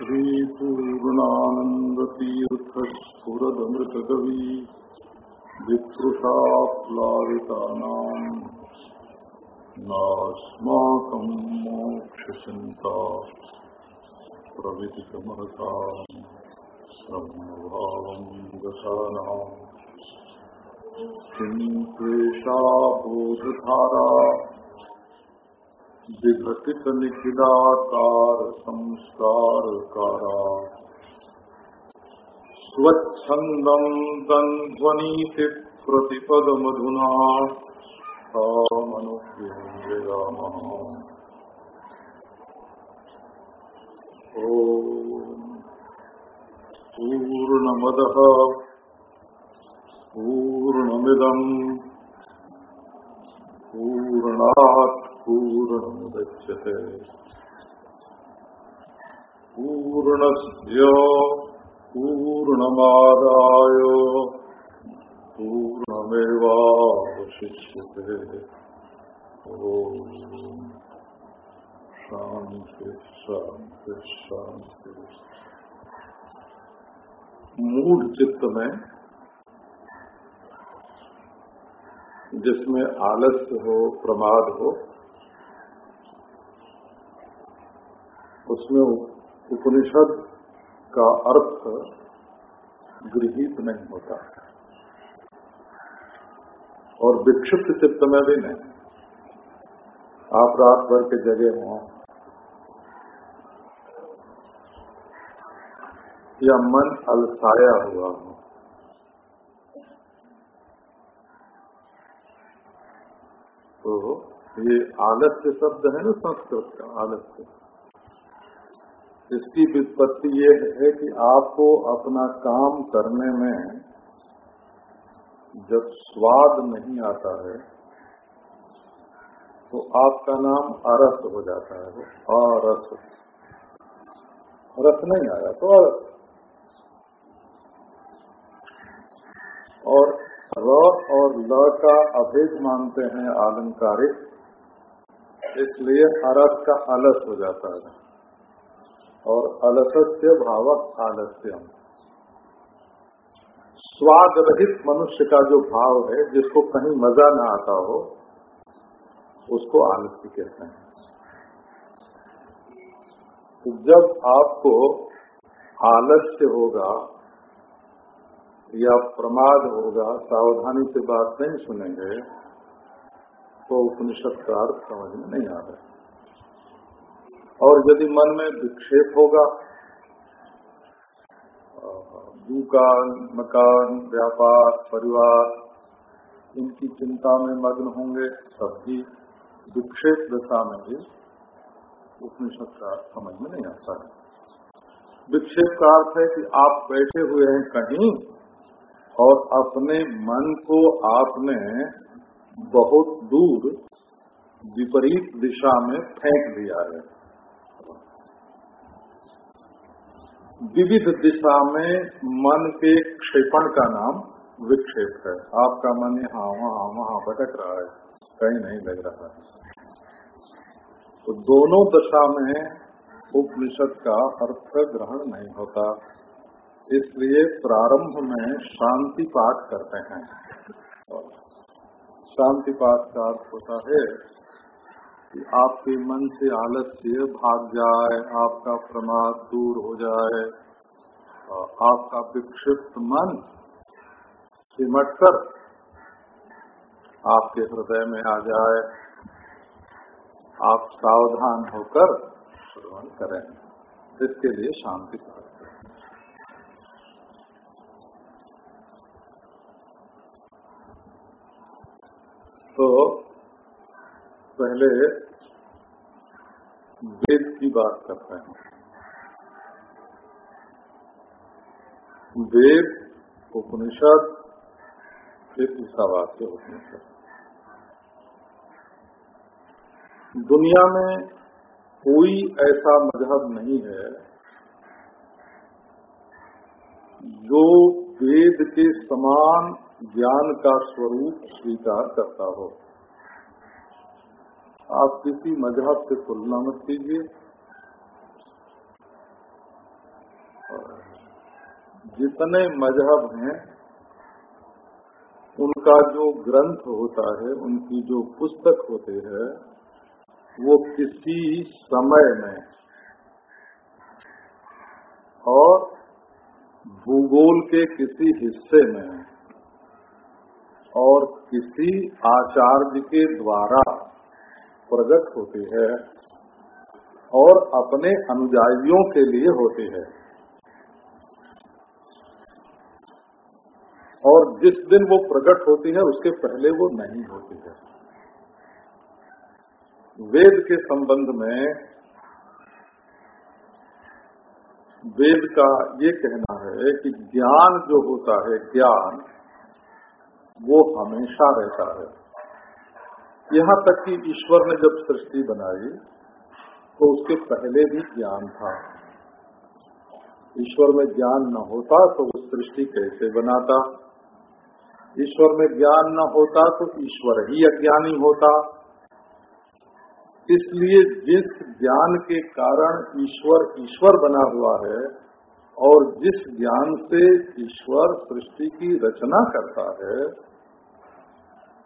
श्रीपूर्णानन्दतीर्थस्फुरदमृतकवी विप्रुषाप्लावितानाम् नास्माकम् मोक्षचिन्ता प्रविदितमहताम् ब्रह्मभावम् दशानाम् किम् त्वेषा बोधधारा विघटित निखिलाकार संस्कारकारा स्वच्छन्दम् तन्ध्वनीति प्रतिपदमधुना तामनुव्यञ्जयामः ॐ पूर्णमदः पूर्णमिदम् पूर्णात् पूर्णमुदच्यते। पूर्णस्य पूर्णमादाय पूर्णमेवावशिष्यते। ॐ शान्ति शान्ति शान्ति मूढ़ चित्त में, जिसमें आलस्य हो, प्रमाद हो उसमें उपनिषद का अर्थ गृहित नहीं होता। और विक्षिप्त चित्त में भी नहीं। आप रात भर के जगह हों। या मन अलसाया हुआ हो। तो ये आलस्य शब्द है ना संस्कृत का? आलस्य। इसकी वित्पत्ति ये है कि आपको अपना काम करने में जब स्वाद नहीं आता है तो आपका नाम अरस हो जाता है अरस। रस नहीं आया तो अरस। और र और ल का अभेद मानते हैं आलंकारिक, इसलिए अरस का अलस हो जाता है। और अलसस्य भावक आलस्यम स्वाद रहित मनुष्य का जो भाव है, जिसको कहीं मज़ा न आता हो, उसको आलस्य कहते हैं। जब आपको आलस्य होगा या प्रमाद होगा, सावधानी से बात नहीं सुनेंगे तो उपनिषद का अर्थ समझ में नहीं आ रहा। और यदि मन में विक्षेप होगा, दुकान, मकान, व्यापार, परिवार, इनकी चिंता में मग्न होंगे तब भी विक्षेप दशा में भी उपनिषद का समझ में नहीं आता है। विक्षेप का अर्थ है कि आप बैठे हुए हैं कहीं और अपने मन को आपने बहुत दूर विपरीत दिशा में फेंक दिया है। विविध दिशा में मन के क्षेपण का नाम विक्षेप है। आपका मन यहाँ, वहाँ वहाँ भटक रहा है, कहीं नहीं लग रहा है। तो दोनों दशा में उपनिषद का अर्थ ग्रहण नहीं होता, इसलिए प्रारंभ में शांति पाठ करते हैं। शांति पाठ का अर्थ होता है कि आपके मन से आलस्य भाग जाए, आपका प्रमाद दूर हो जाए आपका विक्षिप्त मन सिमट कर आपके हृदय में आ जाए। आप सावधान होकर श्रवण करें। इसके लिए शांति प्राप्त करें। तो पहले वेद की बात करते हैं। वेद उपनिषद फिर ईसावास्य उपनिषद दुनिया में कोई ऐसा मज़हब नहीं है जो वेद के समान ज्ञान का स्वरूप स्वीकार करता हो। आप किसी मज़हब से तुलना मत कीजिए। जितने मज़हब हैं, उनका जो ग्रंथ होता है, उनकी जो पुस्तक होते हैं, वो किसी समय में और भूगोल के किसी हिस्से में और किसी आचार्य के द्वारा प्रकट होती है और अपने अनुयायियों के लिए होती है। और जिस दिन वो प्रकट होती है, उसके पहले वो नहीं होती है। वेद के संबंध में वेद का ये कहना है कि ज्ञान जो होता है, ज्ञान वो हमेशा रहता है। यहाँ तक कि ईश्वर ने जब सृष्टि बनाई तो उसके पहले भी ज्ञान था। ईश्वर में ज्ञान न होता तो वो सृष्टि कैसे बनाता? ईश्वर में ज्ञान न होता तो ईश्वर ही अज्ञानी होता। इसलिए जिस ज्ञान के कारण ईश्वर ईश्वर बना हुआ है, और जिस ज्ञान से ईश्वर सृष्टि की रचना करता है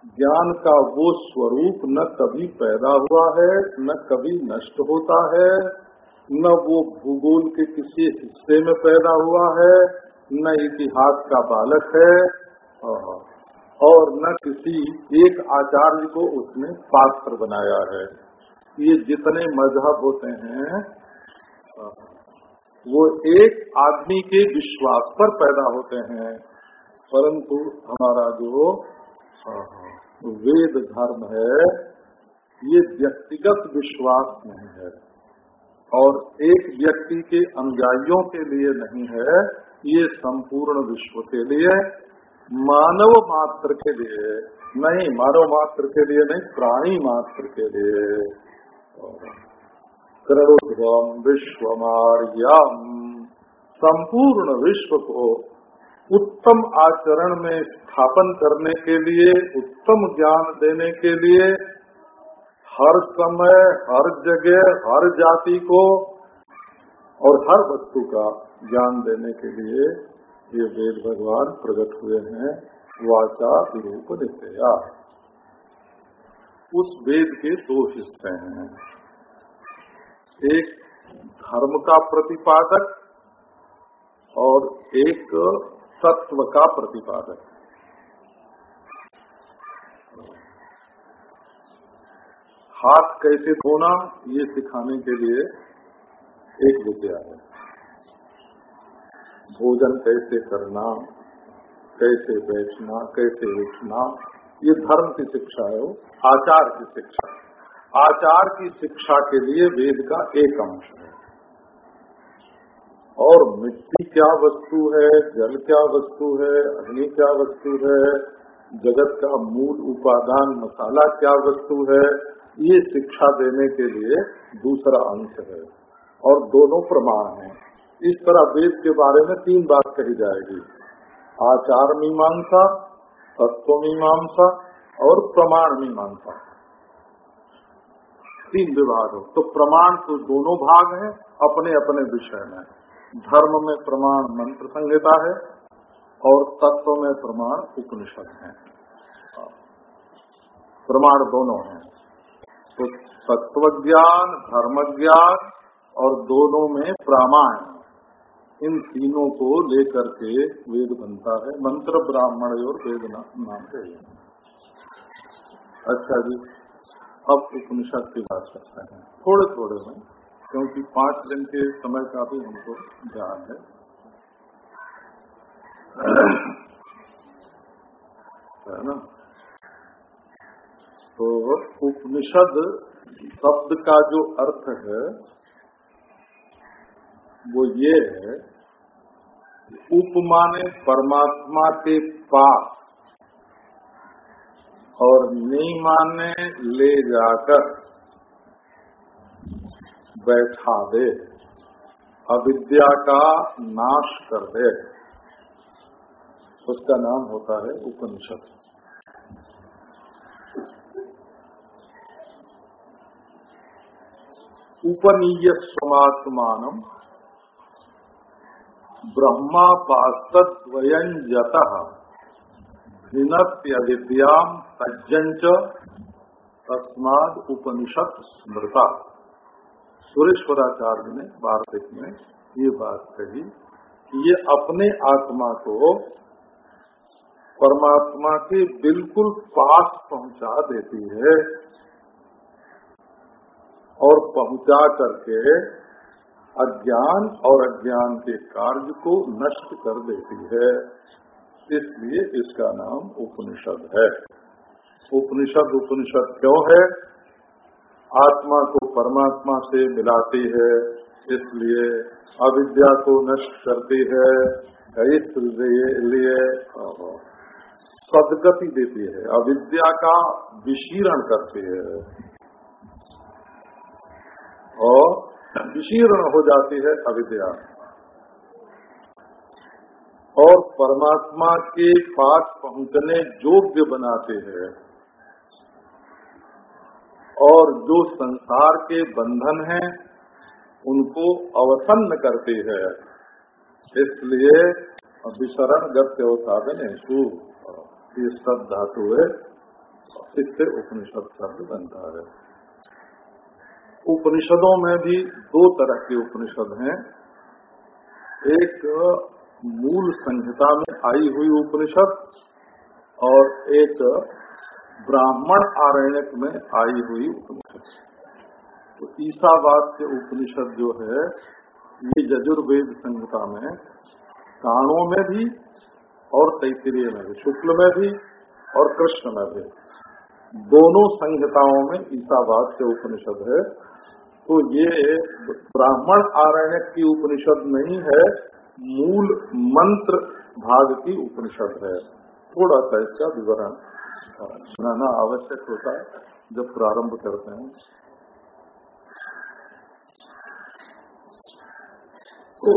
ज्ञान का वो स्वरूप न कभी पैदा हुआ है, न कभी नष्ट होता है, न वो भूगोल के किसी हिस्से में पैदा हुआ है, न इतिहास का बालक है और न किसी एक आचार्य को उसने पात्र बनाया है। ये जितने मज़हब होते हैं वो एक आदमी के विश्वास पर पैदा होते हैं। परंतु हमारा जो वेद धर्म है, ये व्यक्तिगत विश्वास नहीं है। और एक व्यक्ति के अनुयायियों के लिए नहीं है, ये संपूर्ण विश्व के लिए, मानव मात्र के लिए, नहीं, मानव मात्र के लिए नहीं, प्राणी मात्र के लिए। करोध्वम विश्वमार्यम, संपूर्ण विश्व को उत्तम आचरण में स्थापन करने के लिए, उत्तम ज्ञान देने के लिए, हर समय, हर जगह, हर जाति को और हर वस्तु का ज्ञान देने के लिए ये वेद भगवान प्रकट हुए हैं, वाचा विरूप नित्या उस वेद के दो हिस्से हैं। एक धर्म का प्रतिपादक और एक तत्व का प्रतिपादक। हाथ कैसे धोना, ये सिखाने के लिए एक विद्या है। भोजन कैसे करना, कैसे बैठना, कैसे उठना, ये धर्म की शिक्षा है आचार की शिक्षा। आचार की शिक्षा के लिए वेद का एक अंश है। और मिट्टी क्या वस्तु है, जल क्या वस्तु है, अग्नि क्या वस्तु है, जगत का मूल उपादान, मसाला क्या वस्तु है, ये शिक्षा देने के लिए दूसरा अंश है। और दोनों प्रमाण हैं। इस तरह वेद के बारे में तीन बात कही जाएगी। आचार मीमांसा, तत्व मीमांसा और प्रमाण मीमांसा। तीन विभाग हो। तो प्रमाण तो दोनों भाग हैं अपने अपने विषय में। धर्म में प्रमाण मंत्र संहिता है और तत्व में प्रमाण उपनिषद है। प्रमाण दोनों हैं। तो तत्व ज्ञान धर्म ज्ञान और दोनों में प्रामाण, इन तीनों को लेकर के वेद बनता है। मंत्र ब्राह्मण और वेद नाम से अच्छा जी, अब उपनिषद की बात करते हैं। थोड़े थोड़े में क्योंकि पाँच दिन के समय का भी हमको ध्यान है। ना? तो उपनिषद शब्द का जो अर्थ है, वो ये है उपमाने परमात्मा के पास और नहीं माने ले जाकर बैठा दे अविद्या का नाश कर दे उसका नाम होता है उपनिषद। उपनीय समात्मान ब्रह्मा पास्तवयंजत भिन्नत्यविद्याम तज्जंच तस्माद उपनिषद स्मृता। सुरेश्वराचार्य ने वार्तिक में ये बात कही कि ये अपने आत्मा को परमात्मा के बिल्कुल पास पहुँचा देती है और पहुँचा करके अज्ञान और अज्ञान के कार्य को नष्ट कर देती है। इसलिए इसका नाम उपनिषद है। उपनिषद उपनिषद क्यों है? आत्मा को परमात्मा से मिलाती है, इसलिए अविद्या को नष्ट करती है, इसलिए सदगति देती है, अविद्या का विशीर्ण करती है। और विशीर्ण हो जाती है अविद्या। और परमात्मा के पास पहुँचने योग्य बनाते हैं। और जो संसार के बंधन हैं, उनको अवसन्न करती है। इसलिए विशरण गत्य साधन है ये सब धातु है, इससे उपनिषद शब्द बनता है। उपनिषदों में भी दो तरह के उपनिषद हैं। एक मूल संहिता में आई हुई उपनिषद और एक ब्राह्मण आरण्यक में आई हुई उपनिषद। तो ईसावाद से उपनिषद जो है, ये यजुर्वेद संहिता में काणों में भी और तैतरीय में भी, शुक्ल में भी और कृष्ण में भी। दोनों संहिताओं में ईसावाद से उपनिषद है। तो ये ब्राह्मण आरण्यक की उपनिषद नहीं है, मूल मंत्र भाग की उपनिषद है। थोड़ा सा इसका विवरण सुनाना आवश्यक होता है जब प्रारंभ करते हैं। तो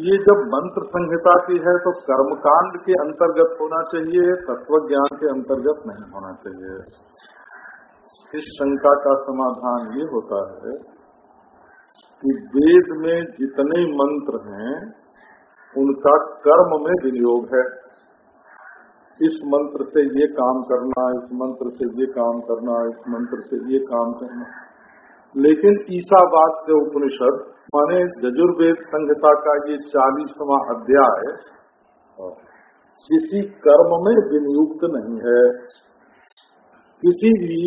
ये जब मंत्र संहिता की है तो कर्मकांड के अंतर्गत होना चाहिए तत्व ज्ञान के अंतर्गत नहीं होना चाहिए। इस शंका का समाधान ये होता है कि वेद में जितने मंत्र हैं, उनका कर्म में विनियोग है। इस मंत्र से ये काम करना, इस मंत्र से ये काम करना, इस मंत्र से ये काम करना। लेकिन ईसावाद से उपनिषद, माने यजुर्वेद संहिता का ये चालीसवा अध्याय, किसी कर्म में विनियुक्त नहीं है। किसी भी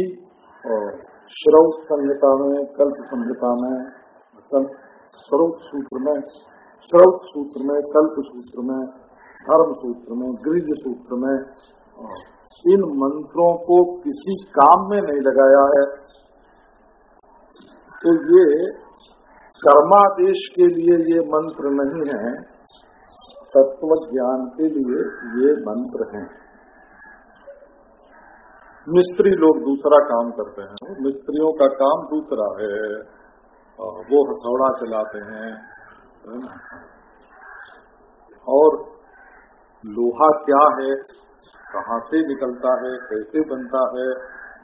श्रौत संहिता में कल्प संहिता में श्रौत सूत्र में, श्रौत सूत्र में, कल्प सूत्र में धर्म सूत्र में गृह सूत्र में इन मंत्रों को किसी काम में नहीं लगाया है। तो ये कर्मादेश के लिए ये मंत्र नहीं है तत्व ज्ञान के लिए ये मंत्र हैं। मिस्त्री लोग दूसरा काम करते हैं। मिस्त्रियों का काम दूसरा है। वो हथौड़ा चलाते हैं। और लोहा क्या है? कहाँ से निकलता है? कैसे बनता है?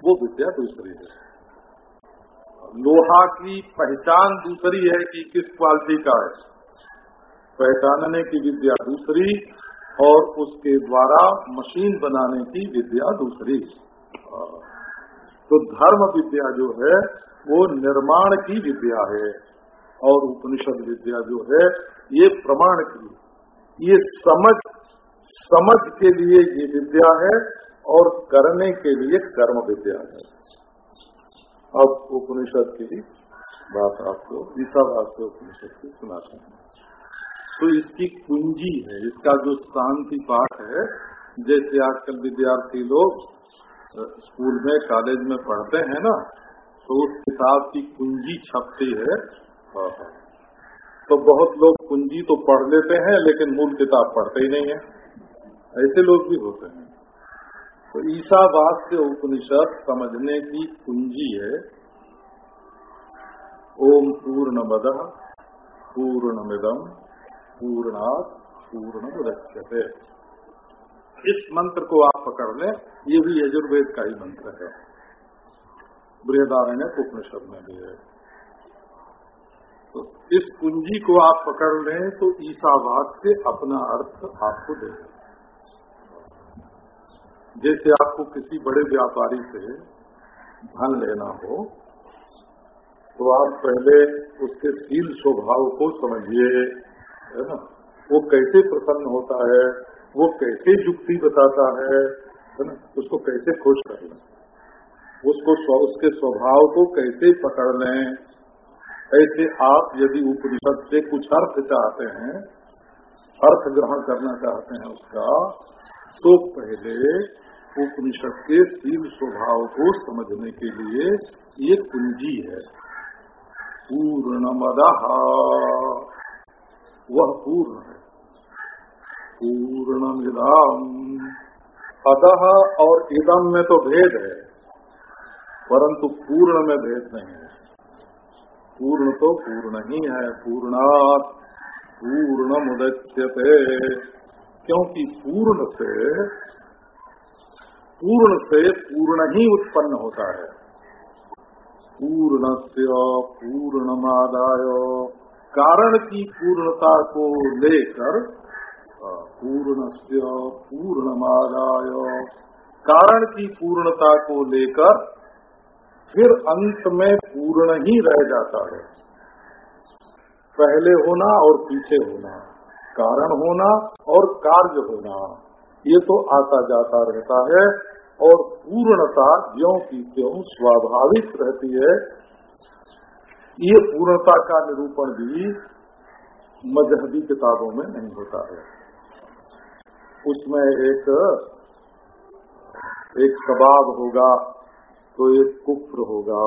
वो विद्या दूसरी है। लोहा की पहचान दूसरी है कि किस क्वालिटी का है। पहचानने की विद्या दूसरी और उसके द्वारा मशीन बनाने की विद्या दूसरी। तो धर्म विद्या जो है, वो निर्माण की विद्या है और उपनिषद विद्या जो है, ये प्रमाण की ये समझ समझ के लिए ये विद्या है और करने के लिए कर्म विद्या है। अब उपनिषद की बात आपको ईसावास से उपनिषद की सुनाते हैं। तो इसकी कुंजी है इसका जो शांति पाठ है जैसे आजकल विद्यार्थी लोग स्कूल में कॉलेज में पढ़ते हैं ना तो उस किताब की कुंजी छपती है। तो बहुत लोग कुंजी तो पढ़ लेते हैं लेकिन मूल किताब पढ़ते ही नहीं है। ऐसे लोग भी होते हैं। तो ईसावास से उपनिषद समझने की कुंजी है, ओम पूर्ण मद पूर्णमिदम पूर्णात पूर्ण रक्षते इस मंत्र को आप पकड़ लें, ये भी यजुर्वेद का ही मंत्र है। बृहदारण्य उपनिषद में भी है। तो इस कुंजी को आप पकड़ लें तो ईसावाद से अपना अर्थ आपको दे जैसे आपको किसी बड़े व्यापारी से धन लेना हो तो आप पहले उसके सील स्वभाव को समझिए, है ना? वो कैसे प्रसन्न होता है, वो कैसे युक्ति बताता है है ना? उसको कैसे खुश कर लें उसको उसके स्वभाव को कैसे पकड़ लें? ऐसे आप यदि उपनिषद से कुछ अर्थ चाहते हैं, अर्थ ग्रहण करना चाहते हैं उसका तो पहले उपनिषद के शील स्वभाव को समझने के लिए ये कुंजी है। पूर्णमद। वह पूर्ण है। पूर्णमिदम अतः और इदम में तो भेद है, परंतु पूर्ण में भेद नहीं है। पूर्ण तो पूर्ण ही है, पूर्णात पूर्ण मुदच्यते क्योंकि पूर्ण से पूर्ण से पूर्ण ही उत्पन्न होता है। पूर्ण से पूर्णमादाय। कारण की पूर्णता को लेकर पूर्ण से पूर्णमादाय। कारण की पूर्णता को लेकर, फिर अंत में पूर्ण ही रह जाता है। पहले होना और पीछे होना। कारण होना और कार्य होना। ये तो आता जाता रहता है और पूर्णता ज्यो की क्यों स्वाभाविक रहती है। ये पूर्णता का निरूपण भी मजहबी किताबों में नहीं होता है। उसमें एक एक सबाब होगा तो एक कुफ्र होगा,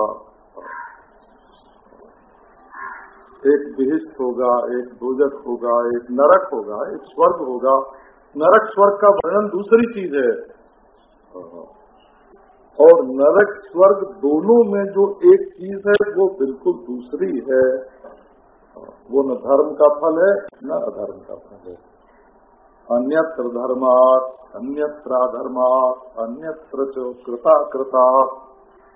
एक बिहिस्त होगा, एक दोजक होगा, एक नरक होगा, एक स्वर्ग होगा। नरक स्वर्ग का वर्णन दूसरी चीज़ है। और नरक स्वर्ग दोनों में जो एक चीज़ है, वो बिल्कुल दूसरी है। वो न धर्म का फल है, न अधर्म का फल है। अन्यत्र धर्मात अन्यत्र धर्मात अन्यत्र कृता कृता।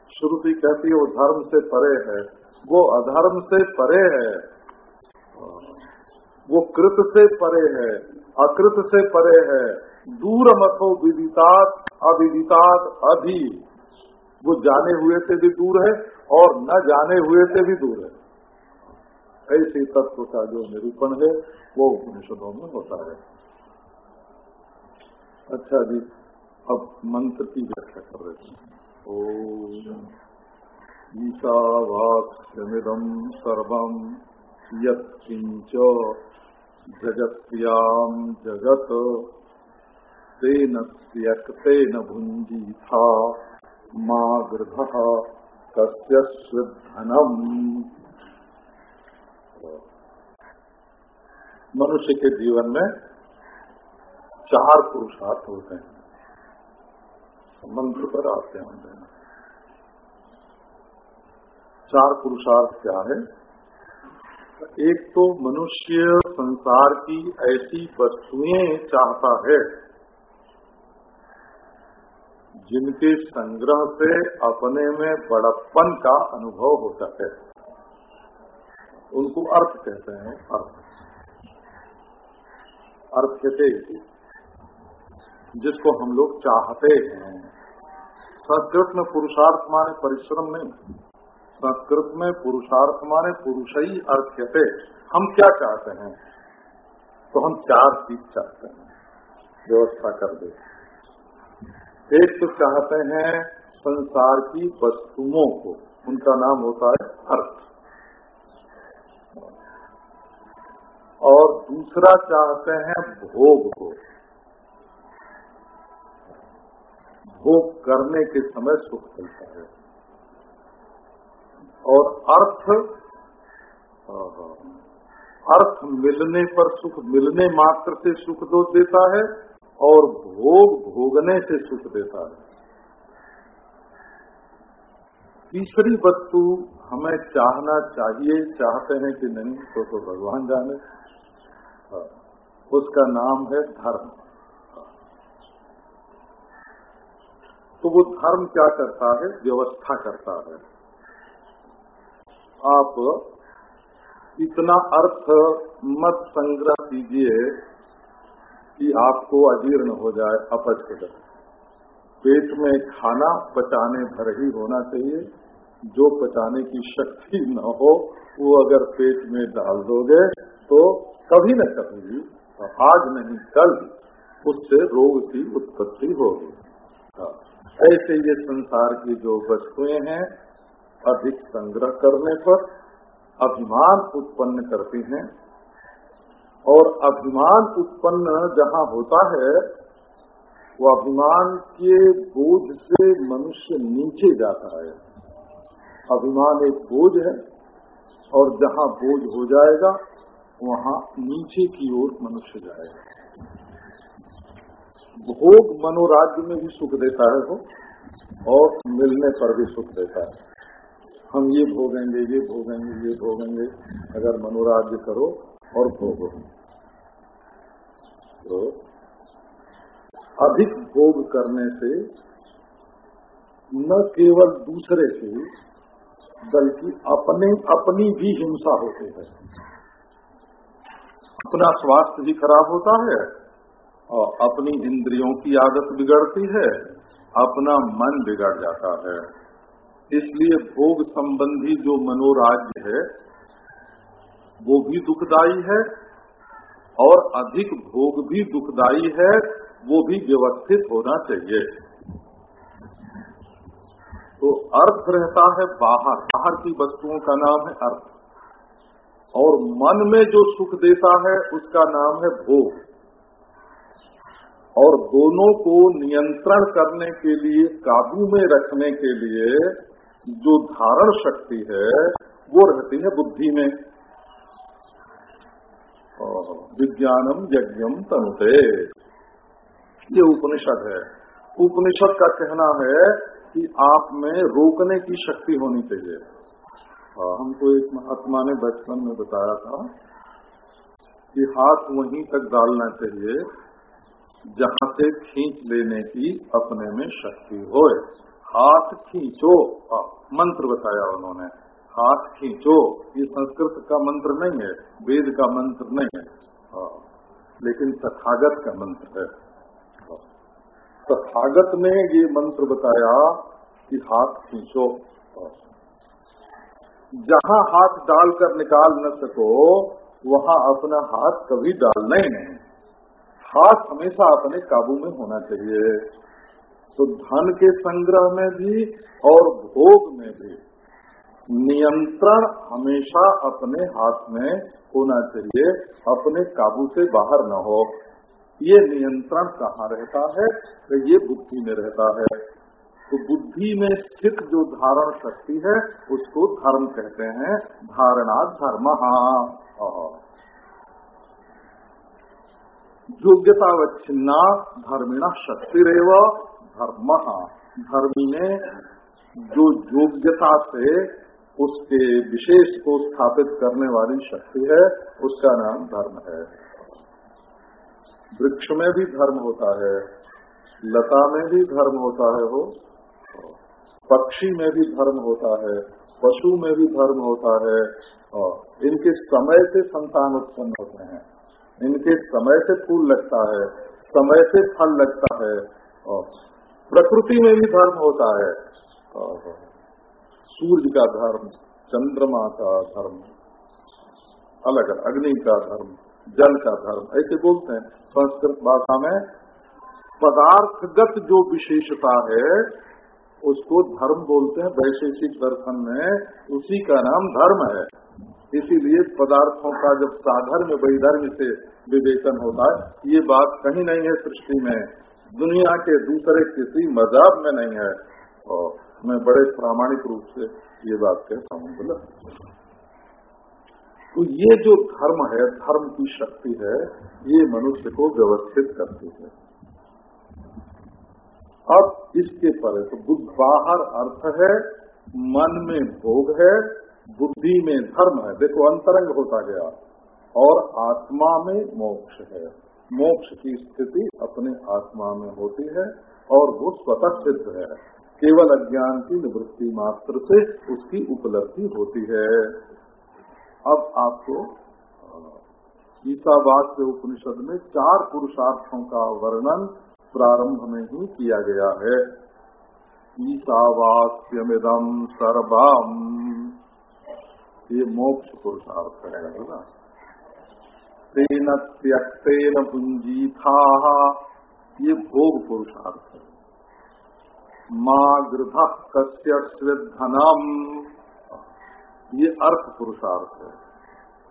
श्रुति कहती है, वो धर्म से परे है। वो अधर्म से परे है। वो कृत से परे है। अकृत से परे है। दूर मतो विदितात, अविदितात, अधि। वो जाने हुए से भी दूर है और न जाने हुए से भी दूर है। ऐसे तत्व का जो निरूपण है, वो उपनिषदों में होता है। अच्छा जी, अब मंत्र की व्याख्या कर रहे थे ईशावास्यमिदम् सर्वम् यत्किञ्च जगत्याम् जगत, तेन त्यक्तेन भुञ्जीथा, मा गृधः कस्य श्रद्धनम्। मनुष्य के जीवन में चार पुरुषार्थ होते हैं। मंत्र पर आते हैं। चार पुरुषार्थ क्या है? एक तो मनुष्य संसार की ऐसी वस्तुएँ चाहता है, जिनके संग्रह से अपने में बड़प्पन का अनुभव होता है। उनको अर्थ कहते हैं अर्थ। अर्थ कहते जिसको हम लोग चाहते हैं। संस्कृत में पुरुषार्थ माने परिश्रम नहीं। संस्कृत में पुरुषार्थ माने पुरुष ही अर्थ हम क्या चाहते हैं? तो हम चार चीज़ चाहते हैं। व्यवस्था कर दे। एक तो चाहते हैं संसार की वस्तुओं को। उनका नाम होता है अर्थ। और दूसरा चाहते हैं भोग को। भोग करने के समय सुख मिलता है। और अर्थ अर्थ मिलने पर सुख, मिलने मात्र से सुख दो देता है और भोग भोगने से सुख देता है। तीसरी वस्तु हमें चाहना चाहिए, चाहते हैं कि नहीं तो तो भगवान जाने। उसका नाम है धर्म। तो वो धर्म क्या करता है? व्यवस्था करता है। आप इतना अर्थ मत संग्रह कीजिए कि आपको अजीर्ण हो जाए अपच हो पेट में खाना पचाने भर ही होना चाहिए। जो पचाने की शक्ति न हो वो अगर पेट में डाल दोगे तो कभी न कभी तो आज नहीं कल उससे रोग की उत्पत्ति होगी। हाँ, ऐसे ये संसार की जो वस्तुएँ हैं अधिक संग्रह करने पर अभिमान उत्पन्न करते हैं। और अभिमान उत्पन्न जहाँ होता है, वो अभिमान के बोझ से मनुष्य नीचे जाता है। अभिमान एक बोझ है, और जहाँ बोझ हो जाएगा, वहाँ नीचे की ओर मनुष्य जाएगा। भोग मनोराज्य में भी सुख देता है वो, और मिलने पर भी सुख देता है। हम ये भोगेंगे ये भोगेंगे ये भोगेंगे। अगर मनोराज्य करो और भोगो। तो अधिक भोग करने से न केवल दूसरे से, बल्कि अपने, अपनी भी हिंसा होती है। अपना स्वास्थ्य भी खराब होता है और अपनी इंद्रियों की आदत बिगड़ती है, अपना मन बिगड़ जाता है। इसलिए भोग संबंधी जो मनोराज्य है, वो भी दुखदाई है और अधिक भोग भी दुखदाई है, वो भी व्यवस्थित होना चाहिए। तो अर्थ रहता है बाहर। बाहर की वस्तुओं का नाम है अर्थ। और मन में जो सुख देता है, उसका नाम है भोग। और दोनों को नियंत्रण करने के लिए, काबू में रखने के लिए जो धारण शक्ति है, वो रहती है बुद्धि में। विज्ञानम यज्ञम तनुते। ये उपनिषद है। उपनिषद का कहना है कि आप में रोकने की शक्ति होनी चाहिए। हमको एक महात्मा ने बचपन में बताया था कि हाथ वहीं तक डालना चाहिए, जहाँ से खींच लेने की अपने में शक्ति होए। हाथ खींचो। मंत्र बताया उन्होंने। हाथ खींचो। ये संस्कृत का मंत्र नहीं है, वेद का मंत्र नहीं है। लेकिन तथागत का मंत्र है। तथागत ने ये मंत्र बताया कि हाथ खींचो। जहाँ हाथ डालकर निकाल न सको, वहाँ अपना हाथ कभी डालना ही नहीं। हाथ हमेशा अपने काबू में होना चाहिए। तो धन के संग्रह में भी और भोग में भी। नियंत्रण हमेशा अपने हाथ में होना चाहिए, अपने काबू से बाहर न हो। ये नियंत्रण कहाँ रहता है? तो ये बुद्धि में रहता है। तो बुद्धि में स्थित जो धारण शक्ति है, उसको धर्म कहते हैं। धारणा धर्म योग्यता योग्यतावच्छिन्ना धर्मिणा शक्ति रेव धर्म। धर्मी में जो योग्यता से उसके विशेष को स्थापित करने वाली शक्ति है, उसका नाम धर्म है। वृक्ष में भी धर्म होता है, लता में भी धर्म होता है वो, पक्षी में भी धर्म होता है, पशु में भी धर्म होता है, और इनके समय से संतान उत्पन्न होते हैं। इनके समय से फूल लगता है, समय से फल लगता है, और प्रकृति में भी धर्म होता है। सूर्य का धर्म चंद्रमा का धर्म अलग अग्नि का धर्म जल का धर्म ऐसे बोलते हैं। संस्कृत भाषा में पदार्थगत जो विशेषता है उसको धर्म बोलते हैं। वैशेषिक दर्शन में उसी का नाम धर्म है। इसीलिए पदार्थों का जब साधर्म वैधर्म से विवेचन होता है ये बात कहीं नहीं है सृष्टि में। दुनिया के दूसरे किसी मजाब में नहीं है। और मैं बड़े प्रामाणिक रूप से ये बात कहता हूँ, बोला। तो ये जो धर्म है, धर्म की शक्ति है, ये मनुष्य को व्यवस्थित करती है। अब इसके पर तो बुद्ध बाहर अर्थ है, मन में भोग है, बुद्धि में धर्म है। देखो, अंतरंग होता गया, और आत्मा में मोक्ष है। मोक्ष की स्थिति अपने आत्मा में होती है और वो स्वतः सिद्ध है। केवल अज्ञान की निवृत्ति मात्र से उसकी उपलब्धि होती है। अब आपको ईसावास्य उपनिषद में चार पुरुषार्थों का वर्णन प्रारंभ में ही किया गया है। ईसावास्यमिदम सर्वम। ये मोक्ष पुरुषार्थ है ना? तेन त्यक्तेन पुंजीथा ये भोग पुरुषार्थ है माँ गृध कस्य धनम ये अर्थ पुरुषार्थ है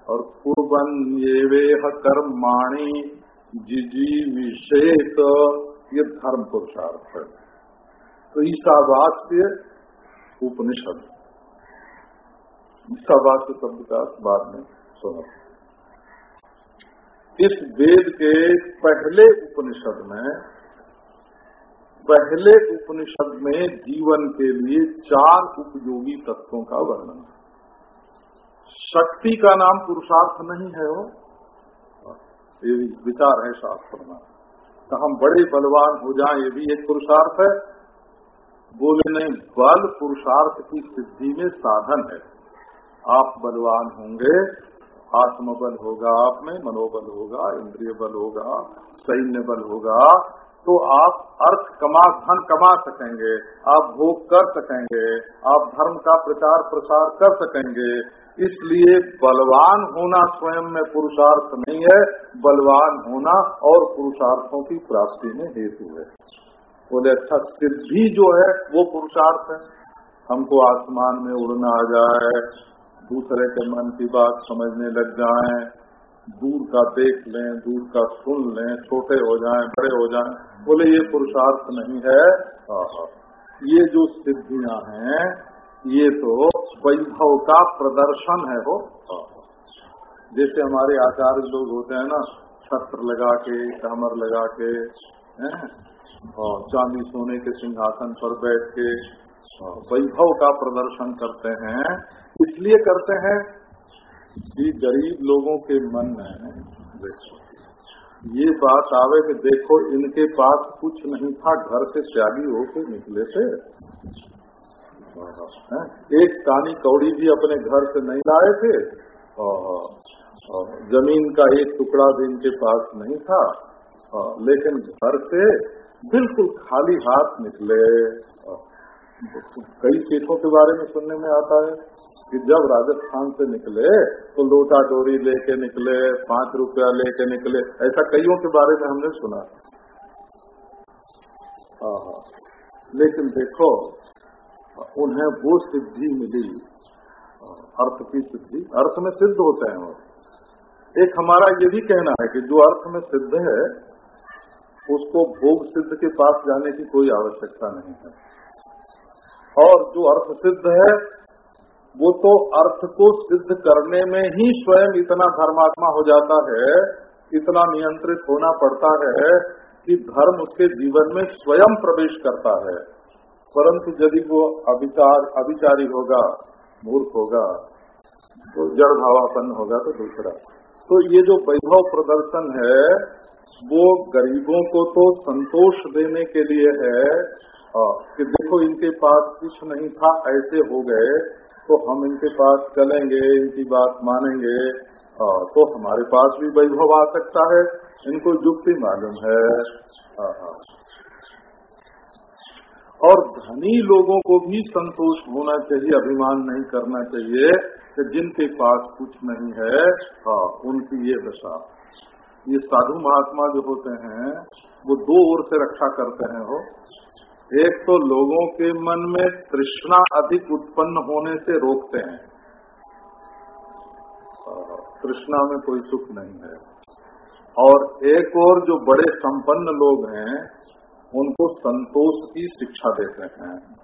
और कुर्बन ये वेह कर्माणी जिजी विषेत ये धर्म पुरुषार्थ है तो ईसावास्य उपनिषद ईसावास्य शब्द का बाद में सुना। इस वेद के पहले उपनिषद में, पहले उपनिषद में जीवन के लिए चार उपयोगी तत्वों का वर्णन है। शक्ति का नाम पुरुषार्थ नहीं है वो। ये विचार है शास्त्र में। तो हम बड़े बलवान हो जाएँ, ये भी एक पुरुषार्थ है। बोले नहीं, बल पुरुषार्थ की सिद्धि में साधन है। आप बलवान होंगे आत्मबल होगा आप में, मनोबल होगा इंद्रिय बल होगा सैन्य बल होगा तो आप अर्थ कमा, धन कमा सकेंगे, आप भोग कर सकेंगे, आप धर्म का प्रचार प्रसार कर सकेंगे। इसलिए बलवान होना स्वयं में पुरुषार्थ नहीं है, बलवान होना और पुरुषार्थों की प्राप्ति में हेतु है। बोले अच्छा सिद्धि जो है, वो पुरुषार्थ है। हमको आसमान में उड़ना आ जाए दूसरे के मन की बात समझने लग जाए दूर का देख लें दूर का सुन लें छोटे हो जाएँ बड़े हो जाएँ बोले ये पुरुषार्थ नहीं है। ये जो सिद्धियाँ हैं ये तो वैभव का प्रदर्शन है वो जैसे हमारे आचार्य लोग होते हैं ना छत्र लगा के कमर लगा के और चांदी सोने के सिंहासन पर बैठ के वैभव का प्रदर्शन करते हैं। इसलिए करते हैं कि गरीब लोगों के मन में ये बात आवे कि देखो, इनके पास कुछ नहीं था, घर से त्यागी होके निकले थे। एक कानी कौड़ी भी अपने घर से नहीं लाए थे। और ज़मीन का एक टुकड़ा भी इनके पास नहीं था। लेकिन घर से बिल्कुल खाली हाथ निकले। कई सेठों के बारे में सुनने में आता है कि जब राजस्थान से निकले तो लोटा डोरी लेके निकले, पाँच रुपया लेके निकले, ऐसा कईयों के बारे में हमने सुना। लेकिन देखो, उन्हें वो सिद्धि मिली, अर्थ की सिद्धि। अर्थ में सिद्ध होते हैं वो। एक हमारा ये भी कहना है कि जो अर्थ में सिद्ध है, उसको भोग सिद्ध के पास जाने की कोई आवश्यकता नहीं है। और जो अर्थ सिद्ध है, वो तो अर्थ को सिद्ध करने में ही स्वयं इतना धर्मात्मा हो जाता है, इतना नियंत्रित होना पड़ता है, कि धर्म उसके जीवन में स्वयं प्रवेश करता है। परंतु यदि वो अविचार, अविचारी होगा, मूर्ख होगा तो जड़ भावापन्न होगा तो दूसरा। तो ये जो वैभव प्रदर्शन है, वो गरीबों को तो संतोष देने के लिए है। कि देखो इनके पास कुछ नहीं था, ऐसे हो गए तो हम इनके पास चलेंगे, इनकी बात मानेंगे। तो हमारे पास भी वैभव आ सकता है, इनको युक्ति मालूम है। और धनी लोगों को भी संतोष होना चाहिए, अभिमान नहीं करना चाहिए। कि जिनके पास कुछ नहीं है हाँ उनकी ये दशा। ये साधु महात्मा जो होते हैं, वो दो ओर से रक्षा करते हैं हो एक तो लोगों के मन में तृष्णा अधिक उत्पन्न होने से रोकते हैं। तृष्णा में कोई सुख नहीं है। और एक और जो बड़े संपन्न लोग हैं, उनको संतोष की शिक्षा देते हैं।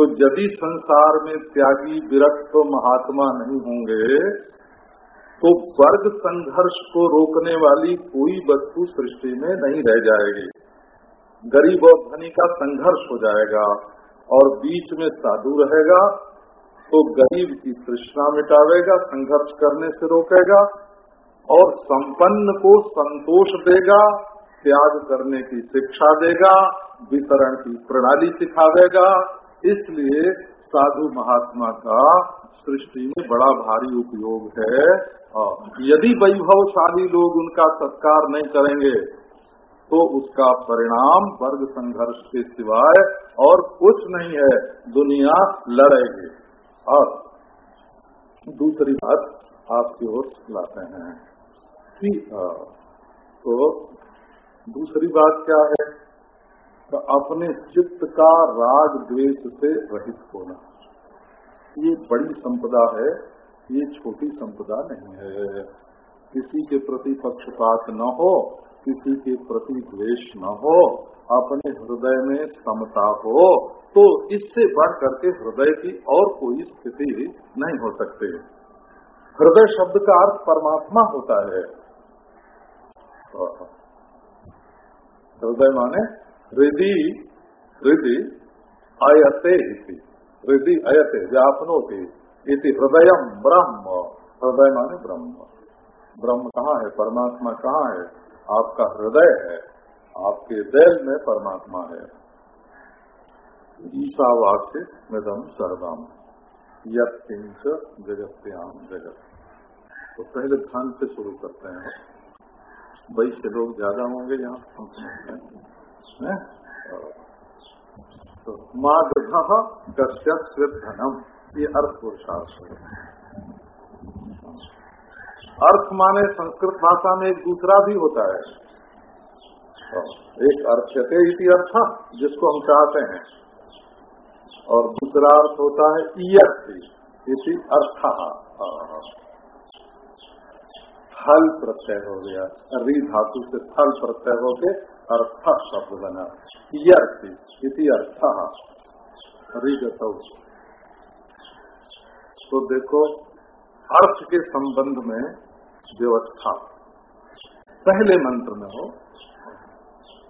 तो यदि संसार में त्यागी, विरक्त महात्मा नहीं होंगे तो वर्ग संघर्ष को रोकने वाली कोई वस्तु सृष्टि में नहीं रह जाएगी। गरीब और धनी का संघर्ष हो जाएगा और बीच में साधु रहेगा तो गरीब की तृष्णा मिटावेगा, संघर्ष करने से रोकेगा और संपन्न को संतोष देगा, त्याग करने की शिक्षा देगा, वितरण की प्रणाली सिखावेगा इसलिए साधु महात्मा का सृष्टि में बड़ा भारी उपयोग है। यदि वैभवशाली लोग उनका सत्कार नहीं करेंगे तो उसका परिणाम वर्ग संघर्ष के सिवाय और कुछ नहीं है, दुनिया लड़ेगी। और दूसरी बात आपकी ओर लाते हैं कि तो दूसरी बात क्या है? तो अपने चित्त का राग द्वेष से रहित होना। ये बड़ी संपदा है, ये छोटी संपदा नहीं है। किसी के प्रति पक्षपात न हो, किसी के प्रति द्वेष न हो, अपने हृदय में समता हो तो इससे बढ़ करके हृदय की और कोई स्थिति नहीं हो सकती। हृदय शब्द का अर्थ परमात्मा होता है। हृदय माने हृदय हृदय अयते हृदय अयते व्यापनोते इति हृदय ब्रह्म। हृदय माने ब्रह्म। ब्रह्म कहाँ है? परमात्मा कहाँ है? आपका हृदय है। आपके दैल में परमात्मा है। ईशावास्य मृदम सर्वम। यंच जगत्याम जगत। तो पहले धन से शुरू करते हैं। वैश्य लोग ज़्यादा होंगे यहाँ? तो माधव कश्य धनम ये अर्थ पुरुषार्थ। है अर्थ माने संस्कृत भाषा में एक दूसरा भी होता है। एक अर्थते इति अर्थ जिसको हम चाहते हैं। और दूसरा अर्थ होता है इति अर्थ। थल प्रत्यय हो गया। री धातु से थल प्रत्यय हो के अर्थ शब्द बना। इति अर्थ। गतौ तो। देखो, अर्थ के संबंध में व्यवस्था। पहले मंत्र में हो।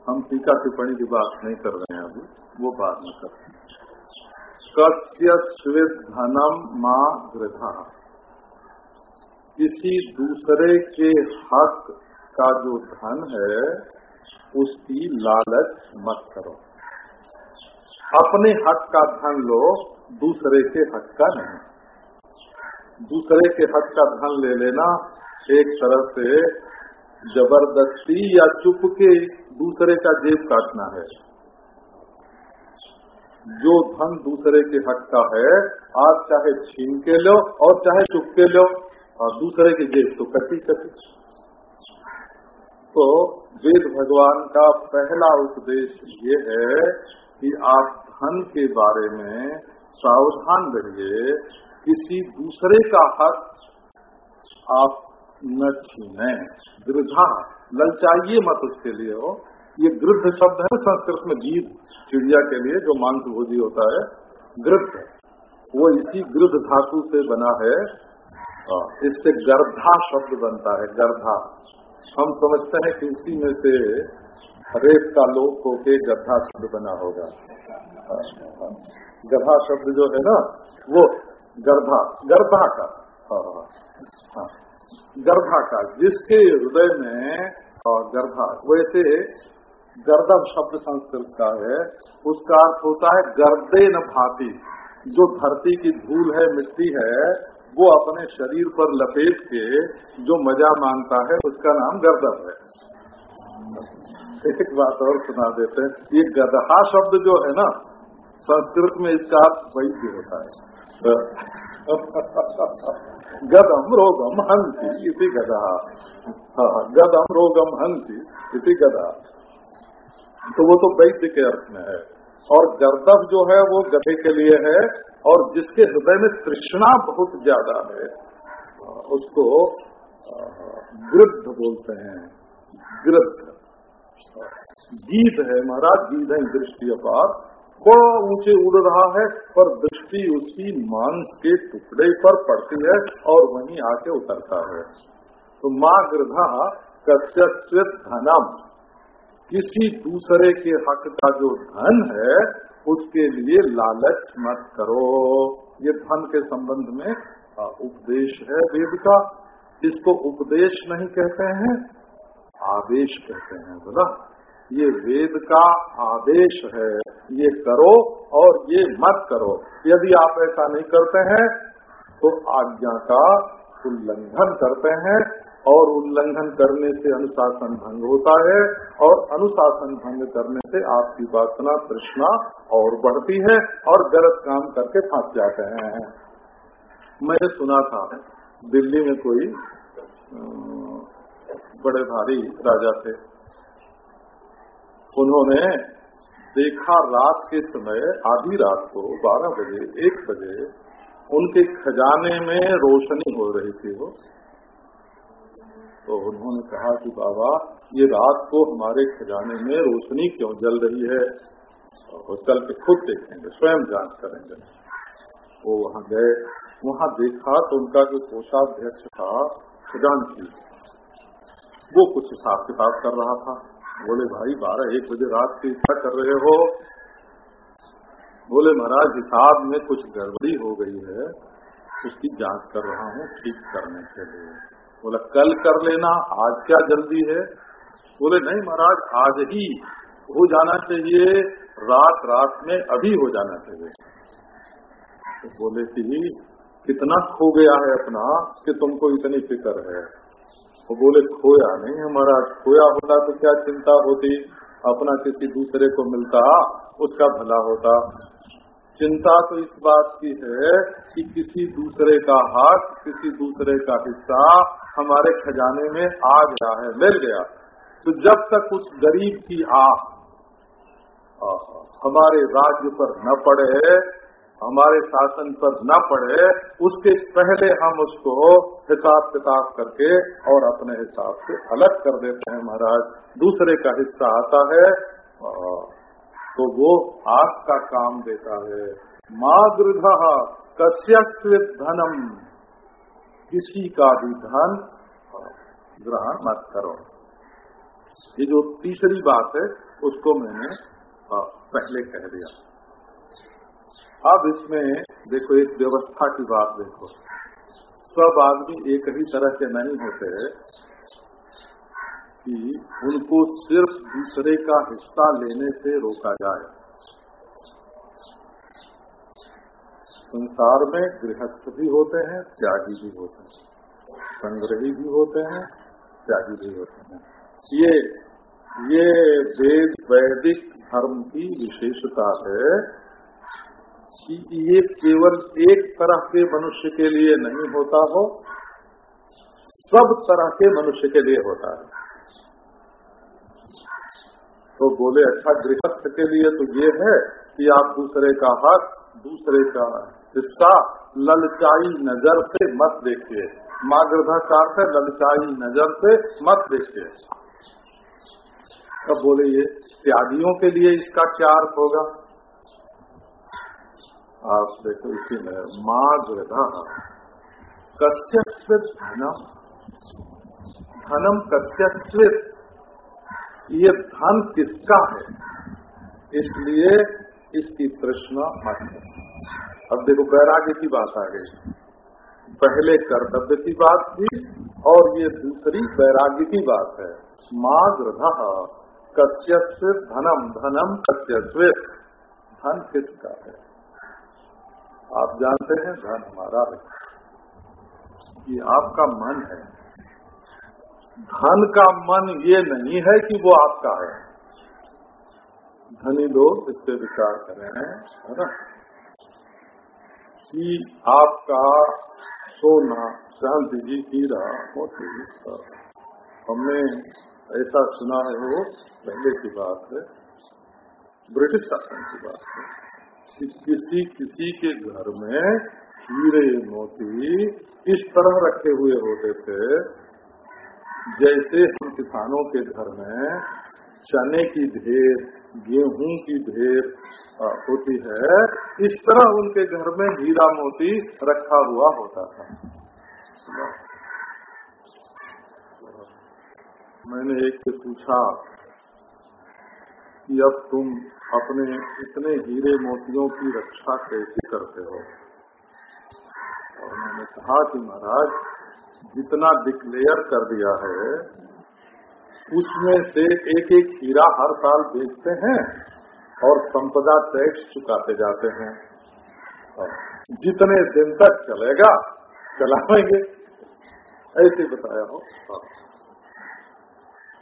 हम टीका टिप्पणी की बात नहीं कर रहे हैं अभी, वो बात नहीं कर रहे कस्य स्वित धनम माँ गृधा किसी दूसरे के हक का जो धन है, उसकी लालच मत करो। अपने हक का धन लो, दूसरे के हक का नहीं। दूसरे के हक का धन ले लेना एक तरह से ज़बरदस्ती या चुप के दूसरे का जेब काटना है। जो धन दूसरे के हक का है, आप चाहे छीन के लो और चाहे चुप के लो। और दूसरे की जेब तो कटी कटी। तो वेद भगवान का पहला उपदेश ये है कि आप धन के बारे में सावधान रहिए, किसी दूसरे का हक आप न छीने। वृद्धा, ललचाइए मत उसके लिए हो। ये गृद्ध शब्द है संस्कृत में गीत चिड़िया के लिए जो मांस भोजी होता है गृद्ध वो इसी गृद्ध धातु से बना है इससे गर्धा शब्द बनता है गर्धा हम समझते हैं कि उसी में से रेत का लोक होके गड्ढा शब्द बना होगा। गधा शब्द जो है ना वो गर्भा गर्भा का। हाँ, गर्भा का जिसके हृदय में गर्भा। वैसे गर्दभ शब्द संस्कृत का है उसका अर्थ होता है गर्दे न भाती। जो धरती की धूल है मिट्टी है वो अपने शरीर पर लपेट के जो मज़ा माँगता है, उसका नाम गर्दभ है। एक बात और सुना देते हैं। ये गदहा शब्द जो है ना, संस्कृत में इसका अर्थ वैद्य होता है। गदम रोगम हँसी इति गदा गदम रोगम हँसी इति गदहा। तो वो तो वैद्य के अर्थ में है। और गर्दभ जो है वो गधे के लिए है और जिसके हृदय में तृष्णा बहुत ज़्यादा है उसको गृद्ध बोलते हैं। गृद्ध गीत है, महाराज गीत है दृष्टि अपार बड़ा ऊँचे उड़ रहा है, पर दृष्टि उसकी मांस के टुकड़े पर पड़ती है और वहीं आके उतरता है। तो माँ गृधा कस्य धनम। किसी दूसरे के हक का जो धन है, उसके लिए लालच मत करो। ये धन के संबंध में उपदेश है वेद का। इसको उपदेश नहीं कहते हैं, आदेश कहते हैं बोला। ये वेद का आदेश है, ये करो और ये मत करो। यदि आप ऐसा नहीं करते हैं तो आज्ञा का उल्लंघन करते हैं और उल्लंघन करने से अनुशासन भंग होता है और अनुशासन भंग करने से आपकी वासना तृष्णा और बढ़ती है और गलत काम करके फंस जाते हैं। मैंने सुना था, दिल्ली में कोई बड़े भारी राजा थे। उन्होंने देखा रात के समय, आधी रात को 12 बजे, एक बजे, उनके खजाने में रोशनी हो रही थी वो। तो उन्होंने कहा कि बाबा, ये रात को हमारे खजाने में रोशनी क्यों जल रही है? और कल के खुद देखेंगे, स्वयं जाँच करेंगे। वो वहाँ गए। वहाँ देखा तो उनका जो कोषाध्यक्ष था खजानची वो कुछ हिसाब किताब कर रहा था। बोले, भाई, बारह एक बजे रात की क्या कर रहे हो? बोले, महाराज, हिसाब में कुछ गड़बड़ी हो गई है। उसकी जाँच कर रहा हूँ ठीक करने के लिए। बोला, कल कर लेना, आज क्या जल्दी है? बोले, नहीं महाराज, आज ही हो जाना चाहिए, रात रात में अभी हो जाना चाहिए। तो बोले कि कितना खो गया है अपना कि तुमको इतनी फ़िक्र है? वो बोले, खोया नहीं हमारा खोया होता तो क्या चिंता होती? अपना किसी दूसरे को मिलता, उसका भला होता। चिंता तो इस बात की है कि किसी दूसरे का हक किसी दूसरे का हिस्सा हमारे खजाने में आ गया है, मिल गया तो जब तक उस गरीब की आह हमारे राज्य पर न पड़े, हमारे शासन पर न पड़े, उसके पहले हम उसको हिसाब किताब करके और अपने हिसाब से अलग कर देते हैं महाराज। दूसरे का हिस्सा आता है तो वो आग का काम देता है। माँ गृध कश्य धनम किसी का भी धन ग्रहण मत करो। ये जो तीसरी बात है, उसको मैंने पहले कह दिया। अब इसमें देखो, एक व्यवस्था की बात देखो। सब आदमी एक ही तरह के नहीं होते। कि उनको सिर्फ़ दूसरे का हिस्सा लेने से रोका जाए। संसार में गृहस्थ भी होते हैं, त्यागी भी होते हैं। संग्रही भी होते हैं, त्यागी भी होते हैं। ये ये वेद, वैदिक धर्म की विशेषता है कि ये केवल एक तरह के मनुष्य के लिए नहीं होता हो, सब तरह के मनुष्य के लिए होता है। तो बोले अच्छा गृहस्थ के लिए तो ये है कि आप दूसरे का हक दूसरे का हिस्सा ललचाई नज़र से मत देखिए। माग्रधाकार से ललचाई नज़र से मत देखिए। तब बोले, ये त्यागियों के लिए इसका क्या अर्थ होगा? आप देखो, इसी में माँ गृधा कश्य धनम। धनम कश्य ये धन किसका है? इसलिए इसकी तृष्णा मत अब देखो, वैराग्य की बात आ गई। पहले कर्तव्य की बात थी, और ये दूसरी वैराग्य की बात है। माँ गृधा कश्य धनम धनम कश्य धन किसका है? आप जानते हैं, धन हमारा है। ये आपका मन है। धन का मन ये नहीं है कि वो आपका है। धनी लोग इस विचार कर रहे हैं है ना? कि आपका सोना, चांदी हीरा मोती हमने ऐसा सुना है वो, पहले की बात है। ब्रिटिश शासन की बात है। कि किसी किसी के घर में हीरे, मोती इस तरह रखे हुए होते थे जैसे हम किसानों के घर में चने की ढेर, गेहूँ की ढेर होती है, इस तरह उनके घर में हीरा मोती रखा हुआ होता था। मैंने एक से पूछा कि अब तुम अपने इतने हीरे मोतियों की रक्षा कैसे करते हो? और मैंने कहा कि महाराज जितना डिक्लेयर कर दिया है, उसमें से एक एक हीरा हर साल बेचते हैं और संपदा टैक्स चुकाते जाते हैं। जितने दिन तक चलेगा, चलाएँगे। ऐसे बताया हो।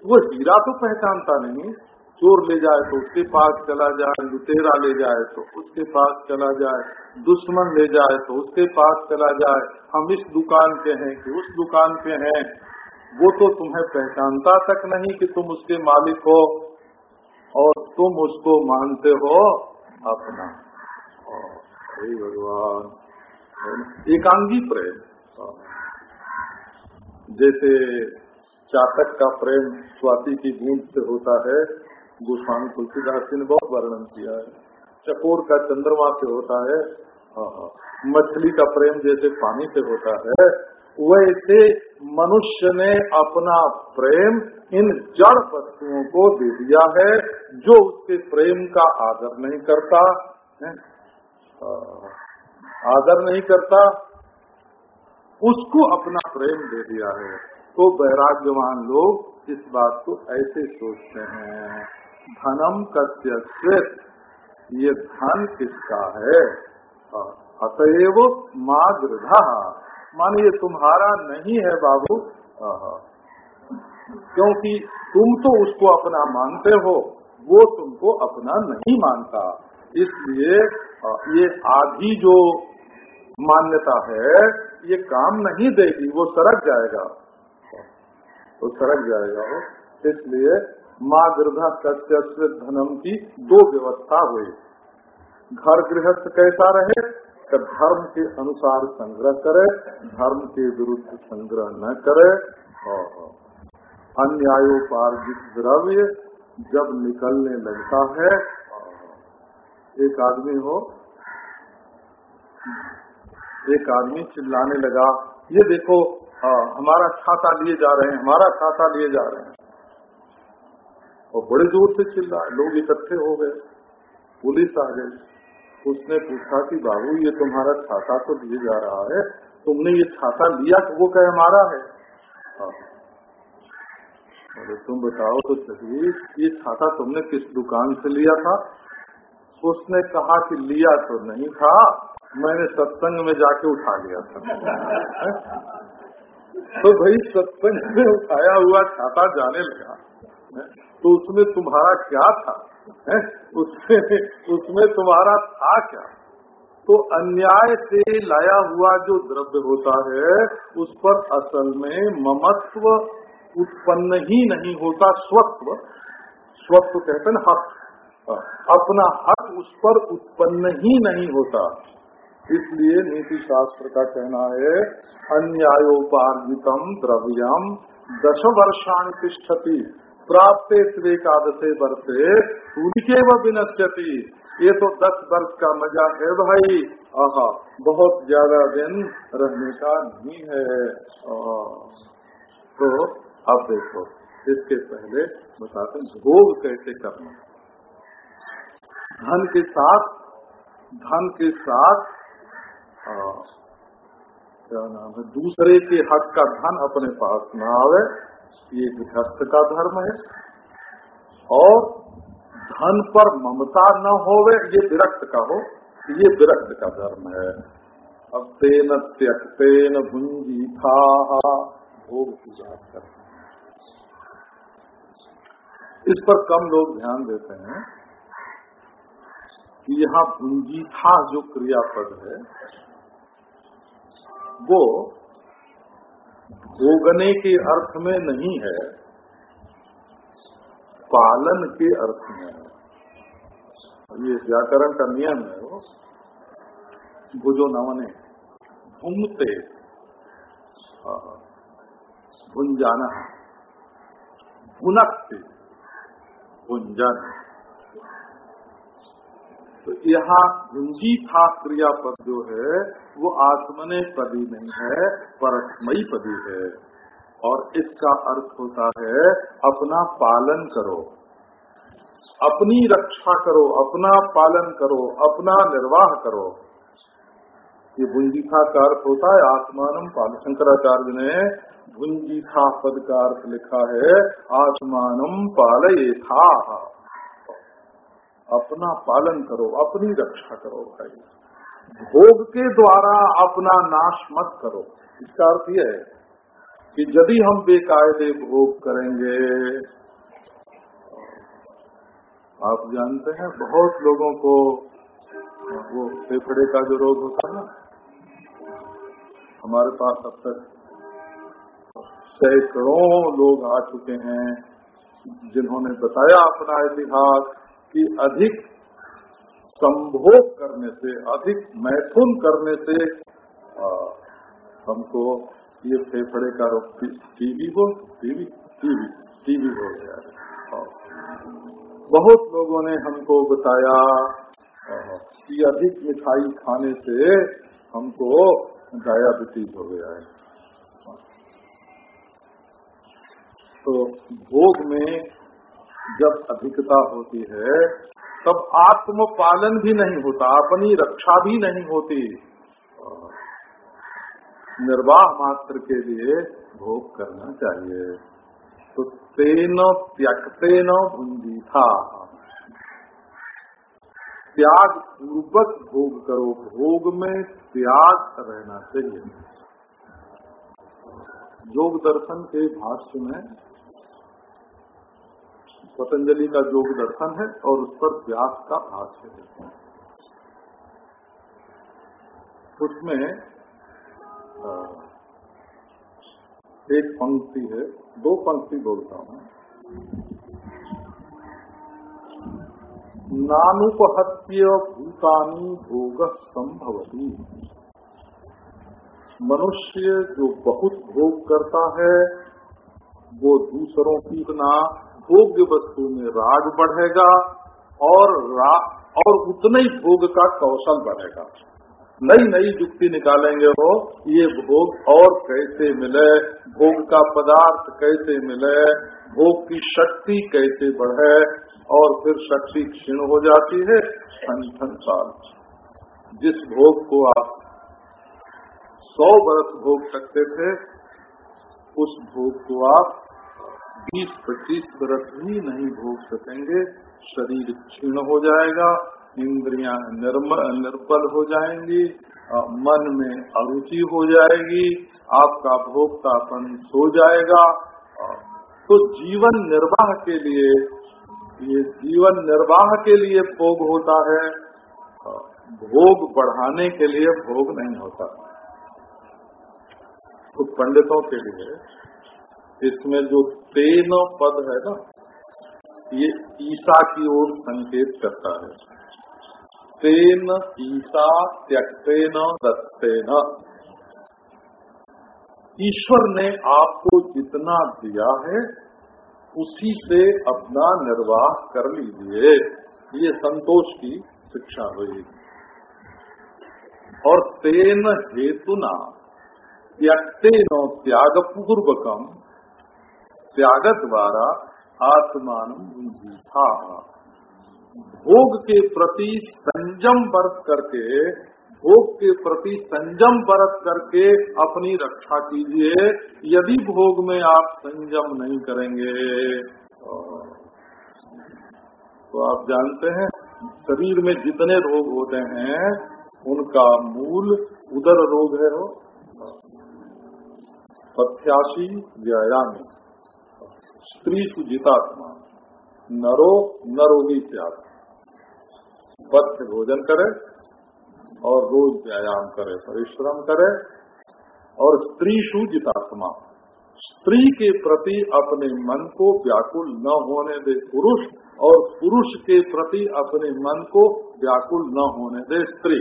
वो हीरा तो पहचानता नहीं चोर ले जाए तो उसके पास चला जाए, लुटेरा ले जाए तो उसके पास चला जाए, दुश्मन ले जाए तो उसके पास चला जाए। हम इस दुकान के हैं कि उस दुकान के हैं। वो तो तुम्हें पहचानता तक नहीं कि तुम उसके मालिक हो और तुम उसको मानते हो अपना। भगवान, एकांगी प्रेम। जैसे चातक का प्रेम स्वाति की बूंद से होता है गोस्वामी तुलसीदास जी ने बहुत वर्णन किया है। चकोर का चंद्रमा से होता है मछली का प्रेम जैसे पानी से होता है, वैसे मनुष्य ने अपना प्रेम इन जड़ वस्तुओं को दे दिया है, जो उसके प्रेम का आदर नहीं करता, है? आदर नहीं करता, उसको अपना प्रेम दे दिया है। तो वैराग्यवान लोग इस बात को ऐसे सोचते हैं। धनम कस्य ये धन किसका है? अतएव माँ गृधा माने ये तुम्हारा नहीं है बाबू। क्योंकि तुम तो उसको अपना मानते हो, वो तुमको अपना नहीं मानता। इसलिए ये आधी जो मान्यता है, ये काम नहीं देगी, वो सरक जाएगा। वो सरक जाएगा इसलिए माँ गृह कश्य धनम की दो व्यवस्था हुई। घर गृहस्थ कैसा रहे कि धर्म के अनुसार संग्रह करे धर्म के विरुद्ध संग्रह न करे। और अन्यायोपार्जित द्रव्य जब निकलने लगता है एक आदमी हो एक आदमी चिल्लाने लगा ये देखो आ, हमारा छाता लिए जा रहे हैं हमारा छाता लिए जा रहे हैं। और बड़े ज़ोर से चिल्ला, लोग इकट्ठे हो गए। पुलिस आ गई। उसने पूछा कि, बाबू, ये तुम्हारा छाता तो दिए जा रहा है। तुमने ये छाता लिया, वो कहे हमारा है? अरे तुम बताओ तो सही, ये छाता तुमने किस दुकान से लिया था? उसने कहा कि, लिया तो नहीं था, मैंने सत्संग में जाके उठा लिया था। तो भाई, सत्संग में उठाया हुआ छाता जाने लगा। तो उसमें तुम्हारा क्या था? उसमें उसमें तुम्हारा था क्या? तो अन्याय से लाया हुआ जो द्रव्य होता है, उस पर असल में ममत्व उत्पन्न ही नहीं होता, स्वत्व। स्वत्व कहते हैं हक। अपना हक उस पर उत्पन्न ही नहीं होता। इसलिए नीति शास्त्र का कहना है, अन्यायोपार्जितम द्रव्यम दस वर्षाण तिष्ठति। प्राप्त एकादशे वर्षे उनके व विनश्यति। ये तो दस वर्ष का मज़ा है भाई। आहा, बहुत ज़्यादा दिन रहने का नहीं है। तो अब देखो, इसके पहले बताते भोग कैसे करना धन के साथ, धन के साथ क्या नाम है, दूसरे के हक का धन अपने पास न आवे। ये गृहस्थ का धर्म है। और धन पर ममता न होवे, ये विरक्त का हो, ये विरक्त का धर्म है। अब तेन त्यक्तेन भुंजी था भोग इस पर कम लोग ध्यान देते हैं कि यहाँ पूंजी था जो क्रियापद है, वो भोगने के अर्थ में नहीं है, पालन के अर्थ में है। ये व्याकरण का नियम है वो। भुजो नवने घूमते भुंजाना। भुनकते। भुंजन। तो यहाँ भुंजी था क्रिया पद जो है, वो आत्मने पदी नहीं है, परस्मयी पदी है। और इसका अर्थ होता है, अपना पालन करो। अपनी रक्षा करो, अपना पालन करो, अपना निर्वाह करो। ये था का अर्थ होता है आत्मान पाल। शंकराचार्य ने भुंजी था पद का अर्थ लिखा है आत्मानम पालये था अपना पालन करो, अपनी रक्षा करो भाई। भोग के द्वारा अपना नाश मत करो। इसका अर्थ यह है कि यदि हम बेकायदे भोग करेंगे, आप जानते हैं, बहुत लोगों को वो फेफड़े का जो रोग होता है ना, हमारे पास अब तक सैकड़ों लोग आ चुके हैं जिन्होंने बताया अपना इतिहास कि अधिक संभोग करने से, अधिक मैथुन करने से हमको ये फेफड़े का रोग टीवी हो टीवी टीवी टीवी हो गया बहुत लोगों ने हमको बताया कि अधिक मिठाई खाने से हमको डायाबिटीज हो गया है। तो भोग में जब अधिकता होती है, तब आत्म पालन भी नहीं होता, अपनी रक्षा भी नहीं होती। निर्वाह मात्र के लिए भोग करना चाहिए। तो तेन त्यक्तेन भुंजी था त्याग पूर्वक भोग करो, भोग में त्याग रहना चाहिए। योग दर्शन के भाष्य में पतंजलि का योग दर्शन है और उस पर व्यास का भाष्य है। उसमें एक पंक्ति है, दो पंक्ति बोलता हूँ। नानुपहत्य भूतानी भोग संभवती। मनुष्य जो बहुत भोग करता है, वो दूसरों की ना भोग्य वस्तु में राग बढ़ेगा और रा, और उतने ही भोग का कौशल बढ़ेगा। नई नई युक्ति निकालेंगे वो ये भोग और कैसे मिले भोग का पदार्थ कैसे मिले भोग की शक्ति कैसे बढ़े और फिर शक्ति क्षीण हो जाती है ठन ठन साल जिस भोग को आप सौ बरस भोग सकते थे उस भोग को आप बीस पच्चीस बरस भी नहीं भोग सकेंगे, शरीर क्षीण हो जाएगा, इंद्रियाँ निर्बल हो जाएँगी मन में अरुचि हो जाएगी, आपका भोक्तापन सो जाएगा। तो जीवन निर्वाह के लिए, ये जीवन निर्वाह के लिए भोग होता है भोग बढ़ाने के लिए भोग नहीं होता। तो पंडितों के लिए इसमें जो तेन पद है ना, ये ईसा की ओर संकेत करता है। तेन ईसा त्यक्तेन दत्तेन ईश्वर ने आपको जितना दिया है, उसी से अपना निर्वाह कर लीजिए। ये संतोष की शिक्षा हुई और तेन हेतुना, त्यक्तेन त्याग पूर्वकम त्याग द्वारा आत्मान था भोग के प्रति संयम बरत करके, भोग के प्रति संयम बरत करके अपनी रक्षा कीजिए। यदि भोग में आप संयम नहीं करेंगे तो आप जानते हैं, शरीर में जितने रोग होते हैं, उनका मूल उदर रोग है वो। पथ्यासी व्यायामी। स्त्री सुजितात्मा नरो नरोगी त्याग। पथ्य भोजन करे और रोज व्यायाम करे, परिश्रम करे और स्त्री सुजितात्मा स्त्री के प्रति अपने मन को व्याकुल न होने दे। पुरुष और पुरुष के प्रति अपने मन को व्याकुल न होने दे स्त्री।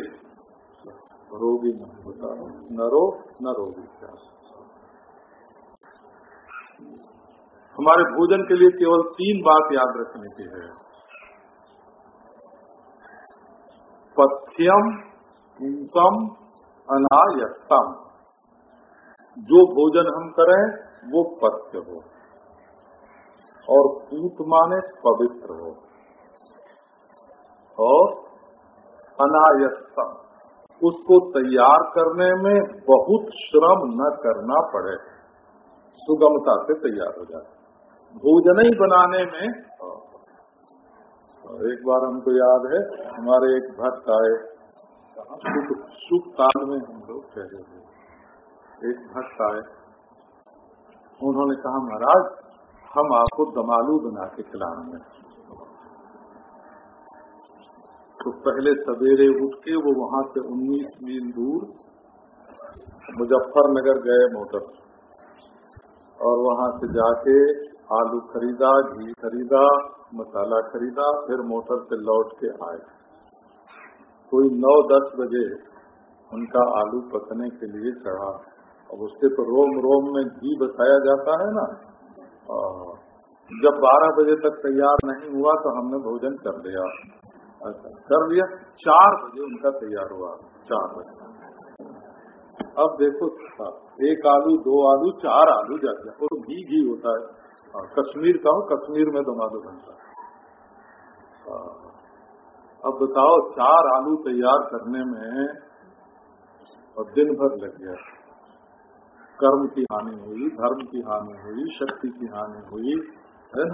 रोगी नहीं होता न रो न रोगी क्या हमारे भोजन के लिए केवल तीन बात याद रखने की है। पथ्यम पूसम अनायस्तम जो भोजन हम करें, वो पथ्य हो। और पूत माने पवित्र हो। और अनायस्तम उसको तैयार करने में बहुत श्रम न करना पड़े। सुगमता से तैयार हो जाए। भोजन ही बनाने में। एक बार हमको याद है, हमारे एक भक्त आए। सुख काल में हम लोग ठहरे थे एक भक्त आए। उन्होंने कहा, महाराज, हम आपको दमालू बना के खिलाएँगे तो पहले सवेरे उठ के वो वहाँ से 19 मील दूर मुजफ्फरनगर गए मोटर और वहाँ से जाके आलू खरीदा, घी खरीदा, मसाला खरीदा, फिर मोटर से लौट के आए। कोई नौ दस बजे उनका आलू पकने के लिए चढ़ा। अब उससे तो रोम रोम में घी बसाया जाता है ना। जब 12 बजे तक तैयार नहीं हुआ तो हमने भोजन कर लिया। अच्छा कर लिया। चार बजे उनका तैयार हुआ, चार बजे। अब देखो, एक आलू, दो आलू, चार आलू जा गया और घी घी होता है। कश्मीर का हो, कश्मीर में दम आलू बनता है। अब बताओ, चार आलू तैयार करने में और दिन भर लग गया। कर्म की हानि हुई, धर्म की हानि हुई, शक्ति की हानि हुई, है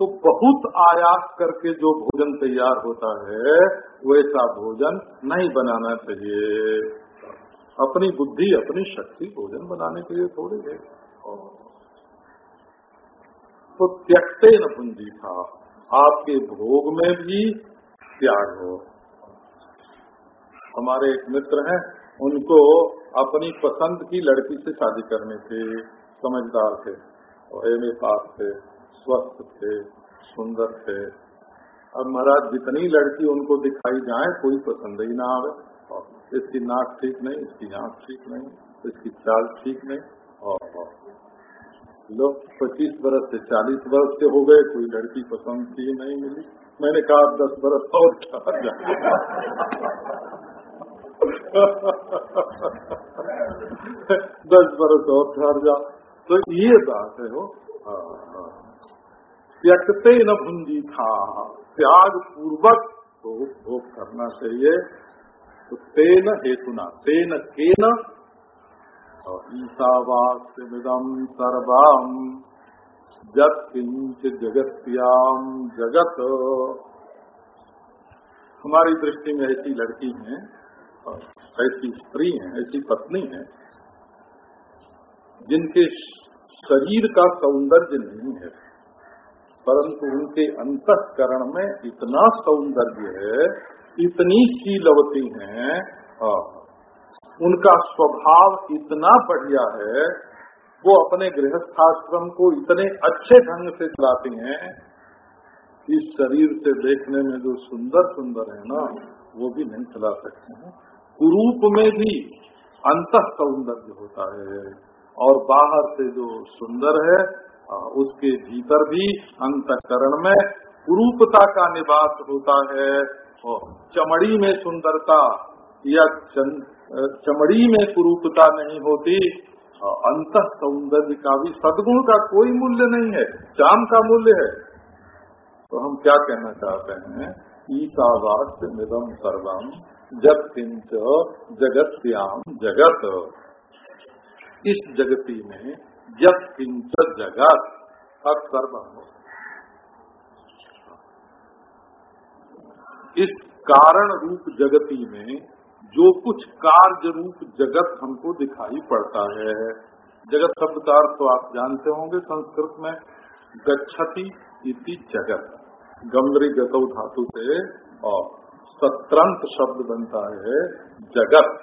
तो बहुत आयास करके जो भोजन तैयार होता है, वैसा भोजन नहीं बनाना चाहिए। अपनी बुद्धि, अपनी शक्ति भोजन बनाने के लिए थोड़ी है। तो त्यक्ते न पूंजी था। आपके भोग में भी त्याग हो। हमारे एक मित्र हैं, उनको अपनी पसंद की लड़की से शादी करने थे। समझदार थे और एम ए पास थे, स्वस्थ थे, सुंदर थे। अब महाराज, जितनी लड़की उनको दिखाई जाए, कोई पसंद ही ना आवे। इसकी नाक ठीक नहीं, इसकी आँख ठीक नहीं, इसकी चाल ठीक नहीं। और लोग पच्चीस बरस से चालीस बरस के हो गए, कोई लड़की पसंद की नहीं मिली। मैंने कहा दस बरस और दस बरस और ठहर जा। तो ये बात है, हो। त्यक्ते न भुंजी था। त्याग पूर्वक तो भोग करना चाहिए। तो तेन हेतुना, तेन केन? ईशावास्यमिदम सर्वम जत किंच जगत्याम जगत। हमारी दृष्टि में ऐसी लड़की हैं ऐसी स्त्री हैं, ऐसी पत्नी हैं, जिनके शरीर का सौंदर्य नहीं है, परंतु उनके अंतकरण में इतना सौंदर्य है इतनी शीलवती हैं उनका स्वभाव इतना बढ़िया है, वो अपने गृहस्थाश्रम को इतने अच्छे ढंग से चलाती हैं कि शरीर से देखने में जो सुंदर सुंदर है ना, वो भी नहीं चला सकते हैं। कुरूप में भी अंत सौंदर्य होता है और बाहर से जो सुंदर है उसके भीतर भी अंतकरण में कुरूपता का निवास होता है। चमड़ी में सुंदरता या चमड़ी में कुरूपता नहीं होती अंत सौंदर्य का भी सदगुण का कोई मूल्य नहीं है, चाम का मूल्य है। तो हम क्या कहना चाहते हैं? ईसावास निदम सर्वम, जग किंच जगत्याम जगत। इस जगती में जग किंच जगत अब सर्वम इस कारण रूप जगती में जो कुछ कार्य रूप जगत हमको दिखाई पड़ता है। जगत शब्द का अर्थ तो आप जानते होंगे, संस्कृत में गच्छति इति जगत। गंगरी गतौ धातु से और सत्रंत शब्द बनता है, जगत।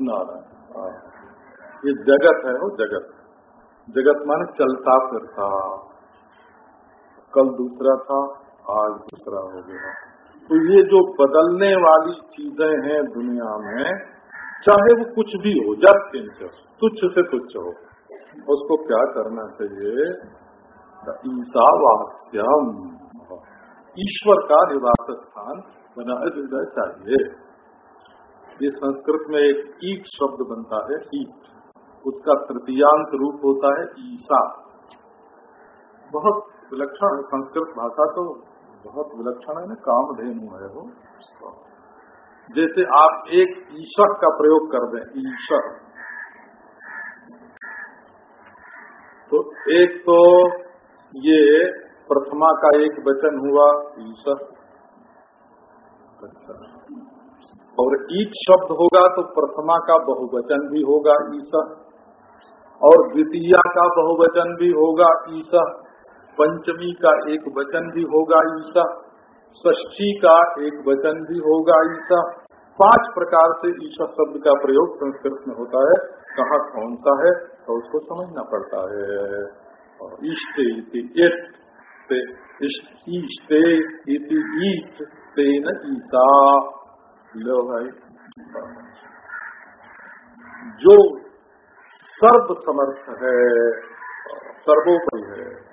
नारायण ये जगत है वो जगत। जगत माने चलता फिरता। कल दूसरा था आज दूसरा हो गया। तो ये जो बदलने वाली चीज़ें हैं दुनिया में, चाहे वो कुछ भी हो, जब किंच तुच्छ से तुच्छ हो, उसको क्या करना चाहिए? ईसावास्यम ईश्वर का निवास स्थान बना देना चाहिए। ये संस्कृत में एक ईट शब्द बनता है, ईट। उसका तृतीयांत रूप होता है ईसा बहुत विलक्षण संस्कृत भाषा तो बहुत विलक्षण है ना, कामधेनु है वो। जैसे आप एक ईशक का प्रयोग कर दें ईशक तो एक तो ये प्रथमा का एक वचन हुआ, ईश्वर। अच्छा। और ईट शब्द होगा तो प्रथमा का बहुवचन भी होगा ईसा और द्वितीया का बहुवचन भी होगा ईसा पंचमी का एक वचन भी होगा ईसा ष्ठी का एक वचन भी होगा ईसा। पाँच प्रकार से ईशा शब्द का प्रयोग संस्कृत में होता है। कहाँ कौन सा है तो उसको समझना पड़ता है। और इष्टे इष्टे इति ईट तेन ईसा। लो भाई। जो सर्व समर्थ है, सर्वोपरि है।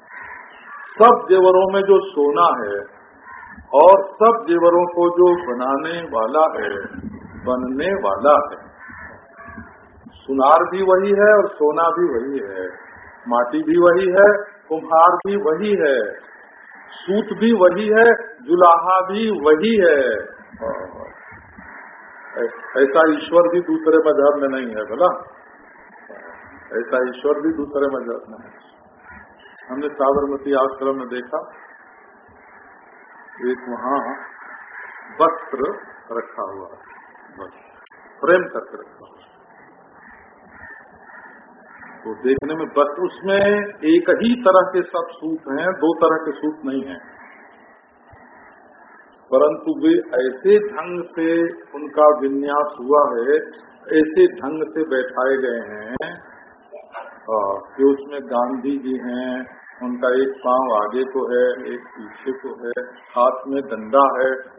सब जेवरों में जो सोना है और सब जेवरों को जो बनाने वाला है, बनने वाला है। सुनार भी वही है और सोना भी वही है। माटी भी वही है, कुम्हार भी वही है, सूत भी वही है, जुलाहा भी वही है। ऐसा ईश्वर भी दूसरे मज़हब में नहीं है, बोला? ऐसा ईश्वर भी दूसरे मज़हब में है। हमने साबरमती आश्रम में देखा, एक वहाँ वस्त्र रखा हुआ बस फ्रेम करके रखा हुआ तो देखने में बस उसमें एक ही तरह के सब सूत हैं, दो तरह के सूत नहीं हैं। परंतु वे ऐसे ढंग से उनका विन्यास हुआ है, ऐसे ढंग से बैठाए गए हैं कि उसमें गांधी जी हैं, उनका एक पाँव आगे को है, एक पीछे को है, हाथ में डंडा है।